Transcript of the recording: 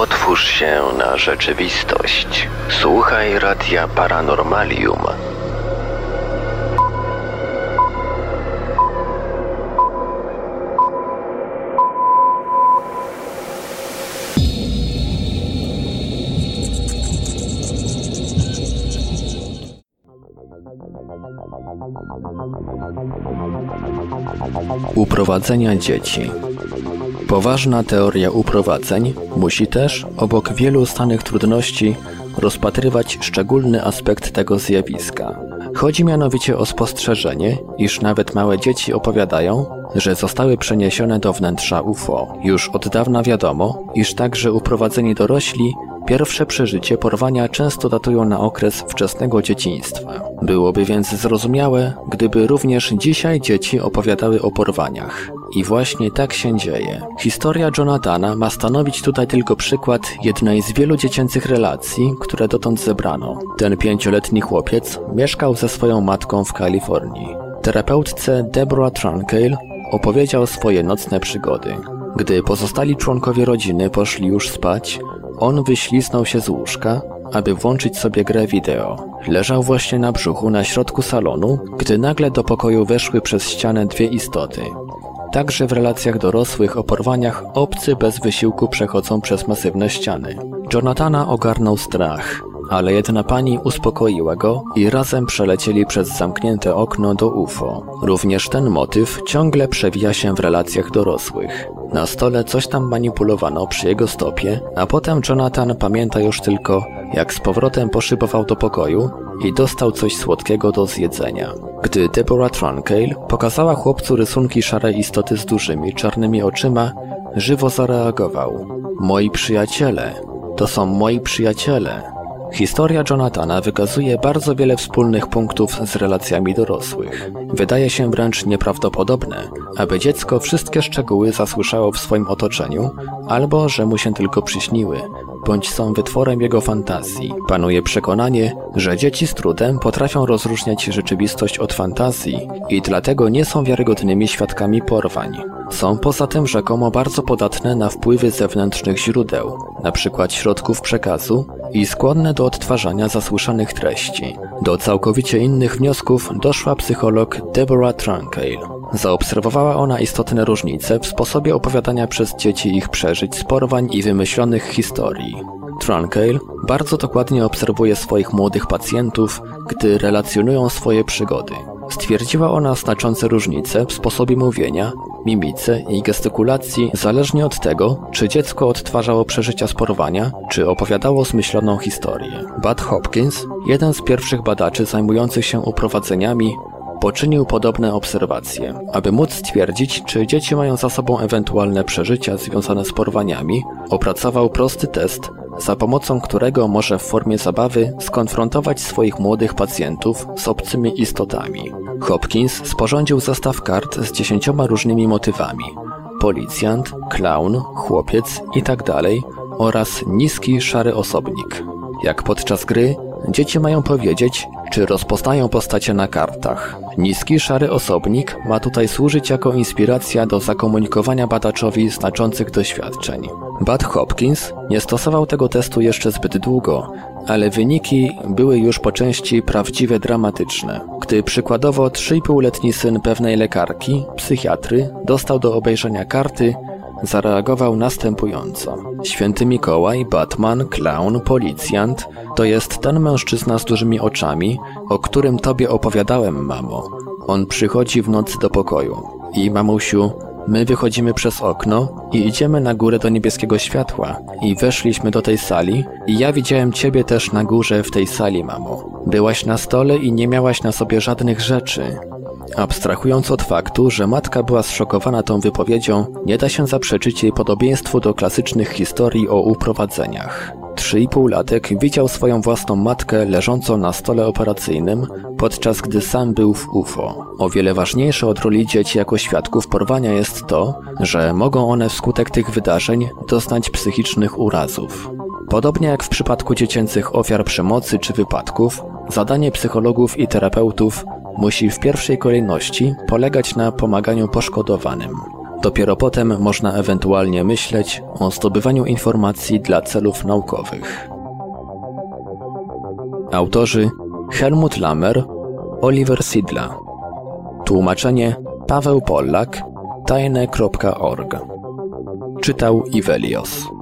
Otwórz się na rzeczywistość. Słuchaj Radia Paranormalium. Uprowadzenia dzieci. Poważna teoria uprowadzeń musi też, obok wielu stanych trudności, rozpatrywać szczególny aspekt tego zjawiska. Chodzi mianowicie o spostrzeżenie, iż nawet małe dzieci opowiadają, że zostały przeniesione do wnętrza UFO. Już od dawna wiadomo, iż także uprowadzeni dorośli Pierwsze przeżycie porwania często datują na okres wczesnego dzieciństwa. Byłoby więc zrozumiałe, gdyby również dzisiaj dzieci opowiadały o porwaniach. I właśnie tak się dzieje. Historia Jonathana ma stanowić tutaj tylko przykład jednej z wielu dziecięcych relacji, które dotąd zebrano. Ten pięcioletni chłopiec mieszkał ze swoją matką w Kalifornii. Terapeutce Deborah Trunkale opowiedział swoje nocne przygody. Gdy pozostali członkowie rodziny poszli już spać, on wyślisnął się z łóżka, aby włączyć sobie grę wideo. Leżał właśnie na brzuchu na środku salonu, gdy nagle do pokoju weszły przez ścianę dwie istoty. Także w relacjach dorosłych o porwaniach obcy bez wysiłku przechodzą przez masywne ściany. Jonathana ogarnął strach, ale jedna pani uspokoiła go i razem przelecieli przez zamknięte okno do UFO. Również ten motyw ciągle przewija się w relacjach dorosłych. Na stole coś tam manipulowano przy jego stopie, a potem Jonathan pamięta już tylko, jak z powrotem poszybował do pokoju i dostał coś słodkiego do zjedzenia. Gdy Deborah Trunkale pokazała chłopcu rysunki szarej istoty z dużymi, czarnymi oczyma, żywo zareagował. Moi przyjaciele, to są moi przyjaciele. Historia Jonathana wykazuje bardzo wiele wspólnych punktów z relacjami dorosłych. Wydaje się wręcz nieprawdopodobne, aby dziecko wszystkie szczegóły zasłyszało w swoim otoczeniu, albo że mu się tylko przyśniły, bądź są wytworem jego fantazji. Panuje przekonanie, że dzieci z trudem potrafią rozróżniać rzeczywistość od fantazji i dlatego nie są wiarygodnymi świadkami porwań. Są poza tym rzekomo bardzo podatne na wpływy zewnętrznych źródeł, np. środków przekazu i skłonne do odtwarzania zasłyszanych treści. Do całkowicie innych wniosków doszła psycholog Deborah Trunkale. Zaobserwowała ona istotne różnice w sposobie opowiadania przez dzieci ich przeżyć z porwań i wymyślonych historii. Trunkale bardzo dokładnie obserwuje swoich młodych pacjentów, gdy relacjonują swoje przygody. Stwierdziła ona znaczące różnice w sposobie mówienia, mimice i gestykulacji zależnie od tego, czy dziecko odtwarzało przeżycia z porwania, czy opowiadało zmyśloną historię. Bud Hopkins, jeden z pierwszych badaczy zajmujących się uprowadzeniami, poczynił podobne obserwacje. Aby móc stwierdzić, czy dzieci mają za sobą ewentualne przeżycia związane z porwaniami, opracował prosty test, za pomocą którego może w formie zabawy skonfrontować swoich młodych pacjentów z obcymi istotami. Hopkins sporządził zestaw kart z dziesięcioma różnymi motywami. Policjant, klaun, chłopiec itd. Tak oraz niski szary osobnik. Jak podczas gry, dzieci mają powiedzieć, czy rozpoznają postacie na kartach. Niski szary osobnik ma tutaj służyć jako inspiracja do zakomunikowania badaczowi znaczących doświadczeń. Bud Hopkins nie stosował tego testu jeszcze zbyt długo, ale wyniki były już po części prawdziwie dramatyczne. Gdy przykładowo 3,5-letni syn pewnej lekarki, psychiatry, dostał do obejrzenia karty, zareagował następująco. Święty Mikołaj, Batman, Clown, Policjant to jest ten mężczyzna z dużymi oczami, o którym tobie opowiadałem, mamo. On przychodzi w nocy do pokoju. I mamusiu, my wychodzimy przez okno i idziemy na górę do niebieskiego światła. I weszliśmy do tej sali i ja widziałem ciebie też na górze w tej sali, mamo. Byłaś na stole i nie miałaś na sobie żadnych rzeczy. Abstrahując od faktu, że matka była zszokowana tą wypowiedzią, nie da się zaprzeczyć jej podobieństwu do klasycznych historii o uprowadzeniach. Trzy i latek widział swoją własną matkę leżącą na stole operacyjnym, podczas gdy sam był w UFO. O wiele ważniejsze od roli dzieci jako świadków porwania jest to, że mogą one wskutek tych wydarzeń doznać psychicznych urazów. Podobnie jak w przypadku dziecięcych ofiar przemocy czy wypadków, zadanie psychologów i terapeutów musi w pierwszej kolejności polegać na pomaganiu poszkodowanym. Dopiero potem można ewentualnie myśleć o zdobywaniu informacji dla celów naukowych. Autorzy Helmut Lammer, Oliver Sidla. Tłumaczenie Paweł Pollak, tajne.org. Czytał Ivelios.